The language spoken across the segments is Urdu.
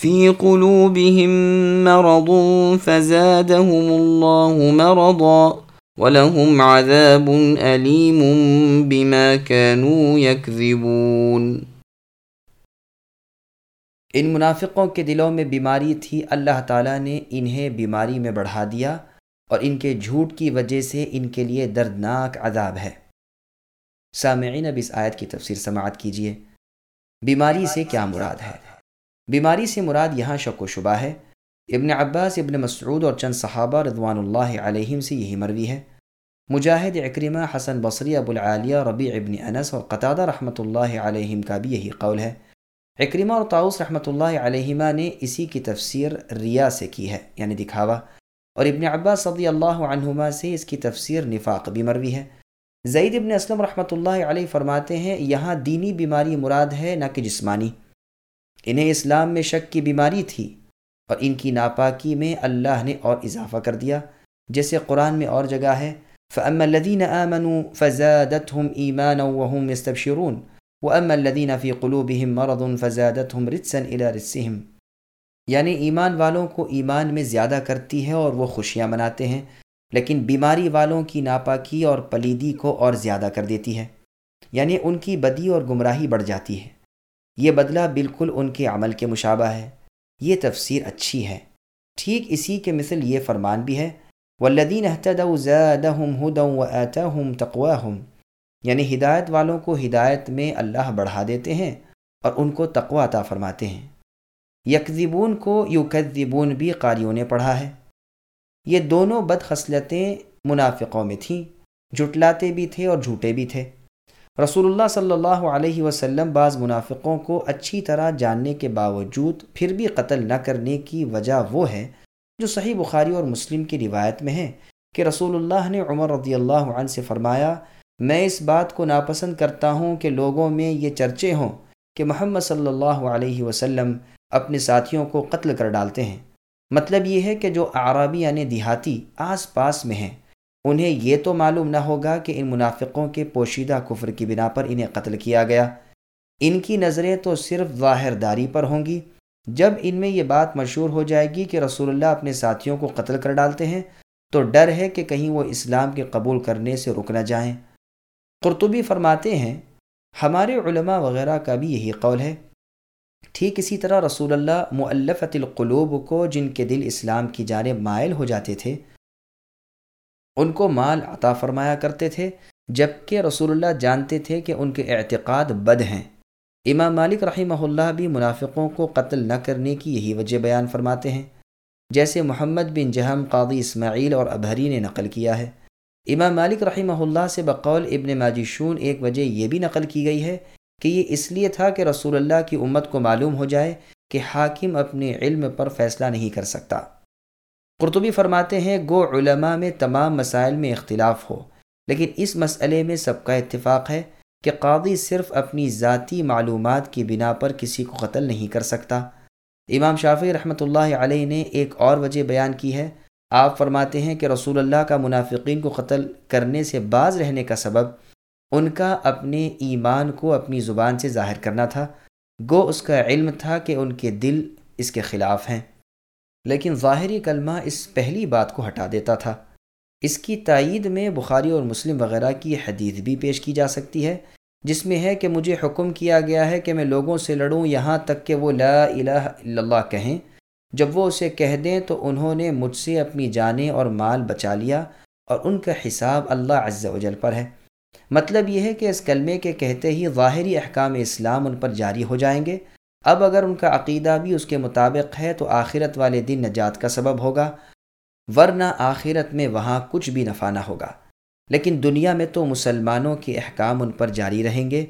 في قلوبهم مرض فزادهم الله مرضا ولهم عذاب أليم بما كانوا يكذبون۔ ان منافقوں کے دلوں میں بیماری تھی، اللہ تعالیٰ نے انہیں بیماری میں بڑھا دیا اور ان کے جھوٹ کی وجہ سے ان کے لیے دردناک عذاب ہے۔ سامعین، اب اس آیت کی تفسیر سماعت کیجیے بیماری سے کیا مراد ہے؟ بیماری سے مراد یہاں شک و شبہ ہے۔ ابن عباس، ابن مسعود اور چند صحابہ رضوان اللہ علیہم سے یہی مروی ہے۔ مجاہد، اکرمہ، حسن بصری، ابو العالیہ، ربیع ابن انس اور قطادہ رحمۃ اللہ علیہم کا بھی یہی قول ہے۔ اکرمہ اور طاؤس رحمۃ اللہ علیہمہ نے اسی کی تفسیر ریا سے کی ہے یعنی دکھاوا۔ اور ابن عباس صدی اللہ عنہما سے اس کی تفسیر نفاق بھی مروی ہے۔ زید ابن اسلم رحمۃ اللہ علیہ فرماتے ہیں، یہاں دینی بیماری مراد ہے نہ کہ جسمانی۔ انہیں اسلام میں شک کی بیماری تھی اور ان کی ناپاکی میں اللہ نے اور اضافہ کر دیا، جیسے قرآن میں اور جگہ ہے۔ فَأَمَّا الَّذِينَ آمَنُوا فَزَادَتْهُمْ إِيمَانًا وَهُمْ يَسْتَبْشِرُونَ۔ وَأَمَّا الَّذِينَ فِي قُلُوبِهِمْ مَرَضٌ فَزَادَتْهُمْ رِجْسًا إِلَى رِجْسِهِمْ۔ یعنی ایمان والوں کو ایمان میں زیادہ کرتی ہے اور وہ خوشیاں مناتے ہیں، لیکن بیماری والوں کی ناپاکی اور پلیدی کو اور زیادہ کر دیتی ہے۔ یعنی ان کی بدی اور گمراہی بڑھ جاتی ہے۔ یہ بدلہ بالکل ان کے عمل کے مشابہ ہے۔ یہ تفسیر اچھی ہے۔ ٹھیک اسی کے مثل یہ فرمان بھی ہے۔ والذین اہتدوا زادہم ہدا وآتاہم تقواہم یعنی ہدایت والوں کو ہدایت میں اللہ بڑھا دیتے ہیں اور ان کو تقوا عطا فرماتے ہیں۔ یکذبون کو یکذبون بھی قاریوں نے پڑھا ہے۔ یہ دونوں بد خصلتیں منافقوں میں تھیں۔ جھٹلاتے بھی تھے اور جھوٹے بھی تھے۔ رسول اللہ صلی اللہ علیہ وسلم بعض منافقوں کو اچھی طرح جاننے کے باوجود پھر بھی قتل نہ کرنے کی وجہ وہ ہے جو صحیح بخاری اور مسلم کی روایت میں ہے کہ رسول اللہ نے عمر رضی اللہ عنہ سے فرمایا، میں اس بات کو ناپسند کرتا ہوں کہ لوگوں میں یہ چرچے ہوں کہ محمد صلی اللہ علیہ وسلم اپنے ساتھیوں کو قتل کر ڈالتے ہیں۔ مطلب یہ ہے کہ جو عرابی یعنی دیہاتی آس پاس میں ہیں انہیں یہ تو معلوم نہ ہوگا کہ ان منافقوں کے پوشیدہ کفر کی بنا پر انہیں قتل کیا گیا۔ ان کی نظریں تو صرف ظاہر داری پر ہوں گی۔ جب ان میں یہ بات مشہور ہو جائے گی کہ رسول اللہ اپنے ساتھیوں کو قتل کر ڈالتے ہیں، تو ڈر ہے کہ کہیں وہ اسلام کے قبول کرنے سے رک نہ جائیں۔ قرطبی فرماتے ہیں، ہمارے علماء وغیرہ کا بھی یہی قول ہے۔ ٹھیک اسی طرح رسول اللہ معلفت القلوب کو جن کے دل اسلام کی جانب مائل ہو جاتے تھے ان کو مال عطا فرمایا کرتے تھے جبکہ رسول اللہ جانتے تھے کہ ان کے اعتقاد بد ہیں۔ امام مالک رحمہ اللہ بھی منافقوں کو قتل نہ کرنے کی یہی وجہ بیان فرماتے ہیں۔ جیسے محمد بن جہم قاضی اسماعیل اور ابہری نے نقل کیا ہے۔ امام مالک رحمہ اللہ سے بقول ابن ماجشون ایک وجہ یہ بھی نقل کی گئی ہے کہ یہ اس لیے تھا کہ رسول اللہ کی امت کو معلوم ہو جائے کہ حاکم اپنے علم پر فیصلہ نہیں کر سکتا۔ قرطبی فرماتے ہیں، گو علماء میں تمام مسائل میں اختلاف ہو۔ لیکن اس مسئلے میں سب کا اتفاق ہے کہ قاضی صرف اپنی ذاتی معلومات کی بنا پر کسی کو قتل نہیں کر سکتا۔ امام شافی رحمۃ اللہ علیہ نے ایک اور وجہ بیان کی ہے۔ آپ فرماتے ہیں کہ رسول اللہ کا منافقین کو قتل کرنے سے باز رہنے کا سبب ان کا اپنے ایمان کو اپنی زبان سے ظاہر کرنا تھا۔ گو اس کا علم تھا کہ ان کے دل اس کے خلاف ہیں۔ لیکن ظاہری کلمہ اس پہلی بات کو ہٹا دیتا تھا۔ اس کی تائید میں بخاری اور مسلم وغیرہ کی حدیث بھی پیش کی جا سکتی ہے، جس میں ہے کہ مجھے حکم کیا گیا ہے کہ میں لوگوں سے لڑوں یہاں تک کہ وہ لا الہ الا اللہ کہیں۔ جب وہ اسے کہہ دیں تو انہوں نے مجھ سے اپنی جانیں اور مال بچا لیا اور ان کا حساب اللہ عز و جل پر ہے۔ مطلب یہ ہے کہ اس کلمے کے کہتے ہی ظاہری احکام اسلام ان پر جاری ہو جائیں گے۔ اب اگر ان کا عقیدہ بھی اس کے مطابق ہے تو آخرت والے دن نجات کا سبب ہوگا، ورنہ آخرت میں وہاں کچھ بھی نفع نہ ہوگا۔ لیکن دنیا میں تو مسلمانوں کے احکام ان پر جاری رہیں گے۔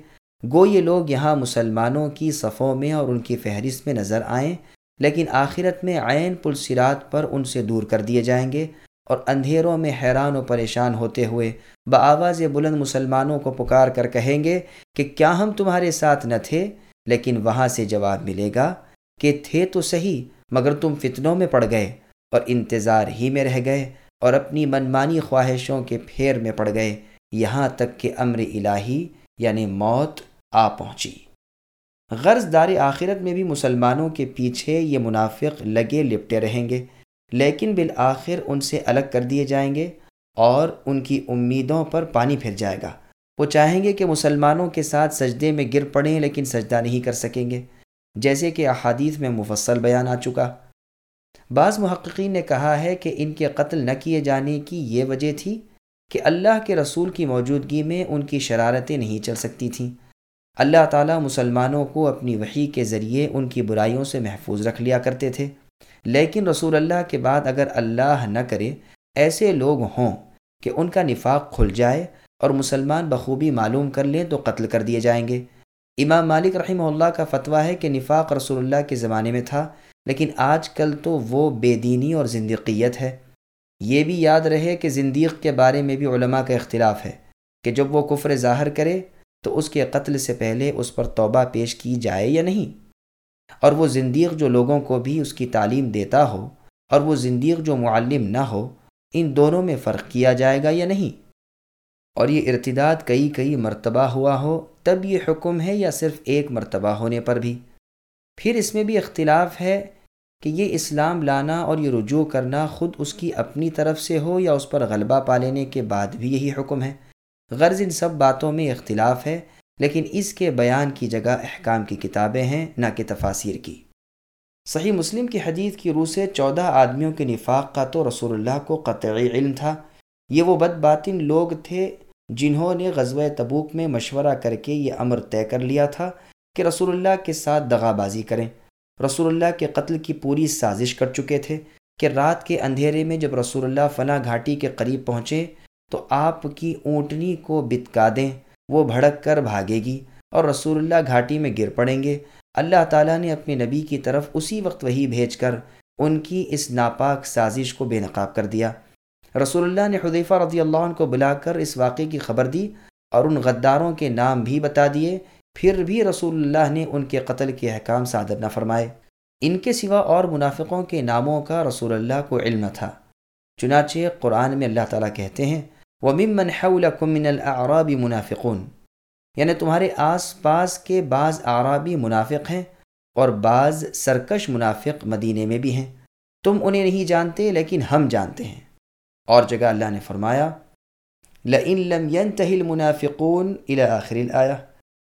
گو یہ لوگ یہاں مسلمانوں کی صفوں میں اور ان کی فہرست میں نظر آئیں، لیکن آخرت میں عین پلسرات پر ان سے دور کر دیے جائیں گے اور اندھیروں میں حیران و پریشان ہوتے ہوئے بآواز بلند مسلمانوں کو پکار کر کہیں گے کہ کیا ہم تمہارے ساتھ نہ تھے؟ لیکن وہاں سے جواب ملے گا کہ تھے تو صحیح، مگر تم فتنوں میں پڑ گئے اور انتظار ہی میں رہ گئے اور اپنی منمانی خواہشوں کے پھیر میں پڑ گئے، یہاں تک کہ امر الہی یعنی موت آ پہنچی۔ غرض دار آخرت میں بھی مسلمانوں کے پیچھے یہ منافق لگے لپٹے رہیں گے، لیکن بالآخر ان سے الگ کر دیے جائیں گے اور ان کی امیدوں پر پانی پھر جائے گا۔ وہ چاہیں گے کہ مسلمانوں کے ساتھ سجدے میں گر پڑیں لیکن سجدہ نہیں کر سکیں گے، جیسے کہ احادیث میں مفصل بیان آ چکا۔ بعض محققین نے کہا ہے کہ ان کے قتل نہ کیے جانے کی یہ وجہ تھی کہ اللہ کے رسول کی موجودگی میں ان کی شرارتیں نہیں چل سکتی تھیں۔ اللہ تعالیٰ مسلمانوں کو اپنی وحی کے ذریعے ان کی برائیوں سے محفوظ رکھ لیا کرتے تھے۔ لیکن رسول اللہ کے بعد اگر اللہ نہ کرے، ایسے لوگ ہوں کہ ان کا نفاق کھل جائے اور مسلمان بخوبی معلوم کر لیں تو قتل کر دیے جائیں گے۔ امام مالک رحمہ اللہ کا فتویٰ ہے کہ نفاق رسول اللہ کے زمانے میں تھا، لیکن آج کل تو وہ بے دینی اور زندقیت ہے۔ یہ بھی یاد رہے کہ زندیق کے بارے میں بھی علماء کا اختلاف ہے کہ جب وہ کفر ظاہر کرے تو اس کے قتل سے پہلے اس پر توبہ پیش کی جائے یا نہیں۔ اور وہ زندیق جو لوگوں کو بھی اس کی تعلیم دیتا ہو اور وہ زندیق جو معلم نہ ہو، ان دونوں میں فرق کیا جائے گا یا نہیں؟ اور یہ ارتداد کئی کئی مرتبہ ہوا ہو، تب یہ حکم ہے یا صرف ایک مرتبہ ہونے پر بھی؟ پھر اس میں بھی اختلاف ہے کہ یہ اسلام لانا اور یہ رجوع کرنا خود اس کی اپنی طرف سے ہو یا اس پر غلبہ پا لینے کے بعد بھی یہی حکم ہے؟ غرض ان سب باتوں میں اختلاف ہے، لیکن اس کے بیان کی جگہ احکام کی کتابیں ہیں، نہ کہ تفاصیر کی۔ صحیح مسلم کی حدیث کی روح سے چودہ آدمیوں کے نفاق کا تو رسول اللہ کو قطعی علم تھا۔ یہ وہ بد باطن لوگ تھے جنہوں نے غزوہ تبوک میں مشورہ کر کے یہ امر طے کر لیا تھا کہ رسول اللہ کے ساتھ دغا بازی کریں۔ رسول اللہ کے قتل کی پوری سازش کر چکے تھے کہ رات کے اندھیرے میں جب رسول اللہ فنا گھاٹی کے قریب پہنچے تو آپ کی اونٹنی کو بتکا دیں، وہ بھڑک کر بھاگے گی اور رسول اللہ گھاٹی میں گر پڑیں گے۔ اللہ تعالیٰ نے اپنے نبی کی طرف اسی وقت وہی بھیج کر ان کی اس ناپاک سازش کو بے نقاب کر دیا۔ رسول اللہ نے حدیفہ رضی اللہ عنہ کو بلا کر اس واقعے کی خبر دی اور ان غداروں کے نام بھی بتا دیے۔ پھر بھی رسول اللہ نے ان کے قتل کے احکام صادر نہ فرمائے۔ ان کے سوا اور منافقوں کے ناموں کا رسول اللہ کو علم تھا۔ چنانچہ قرآن میں اللہ تعالیٰ کہتے ہیں، وَمِمَّنْ حَوْلَكُم مِّنَ الْأَعْرَابِ مُنَافِقُونَ۔ یعنی تمہارے آس پاس کے بعض عرابی منافق ہیں اور بعض سرکش منافق مدینے میں بھی ہیں۔ تم انہیں نہیں جانتے لیکن ہم جانتے ہیں۔ اور جگہ اللہ نے فرمایا لَإِن لَمْ يَنْتَهِ الْمُنَافِقُونَ إِلَى آخِرِ الْآيَةِ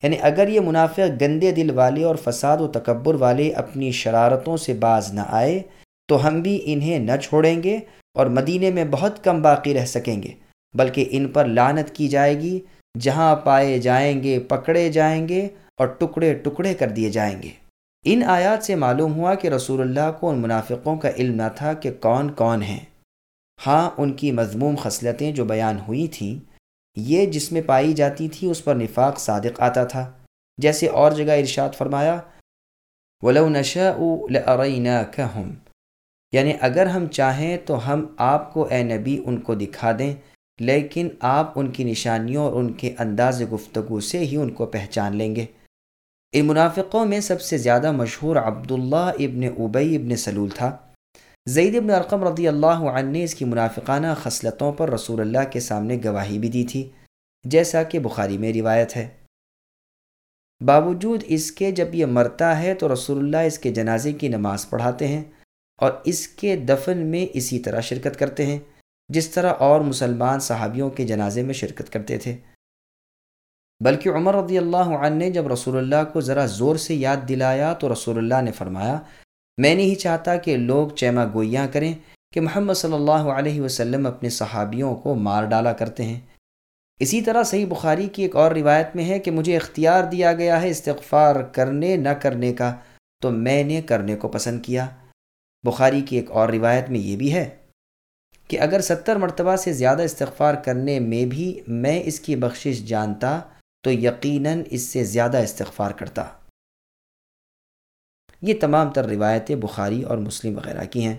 یعنی اگر یہ منافق گندے دل والے اور فساد و تکبر والے اپنی شرارتوں سے باز نہ آئے، تو ہم بھی انہیں نہ چھوڑیں گے اور مدینے میں بہت کم باقی رہ سکیں گے، بلکہ ان پر لانت کی جائے گی، جہاں پائے جائیں گے، پکڑے جائیں گے اور ٹکڑے ٹکڑے کر دیے جائیں گے۔ ان آیات سے معلوم ہوا کہ رسول اللہ کو ان منافقوں کا علم نہ تھا کہ کون کون ہیں۔ ہاں ان کی مضموم خصلتیں جو بیان ہوئی تھیں، یہ جس میں پائی جاتی تھی، اس پر نفاق صادق آتا تھا۔ جیسے اور جگہ ارشاد فرمایا، ولو نشا لَأَرَيْنَاكَهُمْ یعنی اگر ہم چاہیں تو ہم آپ کو اے نبی ان کو دکھا دیں، لیکن آپ ان کی نشانیوں اور ان کے انداز گفتگو سے ہی ان کو پہچان لیں گے۔ ان منافقوں میں سب سے زیادہ مشہور عبداللہ ابن ابئی ابن سلول تھا۔ زید ابن ارقم رضی اللہ عنہ نے اس کی منافقانہ خصلتوں پر رسول اللہ کے سامنے گواہی بھی دی تھی، جیسا کہ بخاری میں روایت ہے۔ باوجود اس کے جب یہ مرتا ہے تو رسول اللہ اس کے جنازے کی نماز پڑھاتے ہیں اور اس کے دفن میں اسی طرح شرکت کرتے ہیں، جس طرح اور مسلمان صحابیوں کے جنازے میں شرکت کرتے تھے۔ بلکہ عمر رضی اللہ عنہ نے جب رسول اللہ کو ذرا زور سے یاد دلایا تو رسول اللہ نے فرمایا میں نہیں چاہتا کہ لوگ چیما گوئیاں کریں کہ محمد صلی اللہ علیہ وسلم اپنے صحابیوں کو مار ڈالا کرتے ہیں۔ اسی طرح صحیح بخاری کی ایک اور روایت میں ہے کہ مجھے اختیار دیا گیا ہے استغفار کرنے نہ کرنے کا، تو میں نے کرنے کو پسند کیا۔ بخاری کی ایک اور روایت میں یہ بھی ہے کہ اگر ستر مرتبہ سے زیادہ استغفار کرنے میں بھی میں اس کی بخشش جانتا تو یقیناً اس سے زیادہ استغفار کرتا۔ یہ تمام تر روایتیں بخاری اور مسلم وغیرہ کی ہیں۔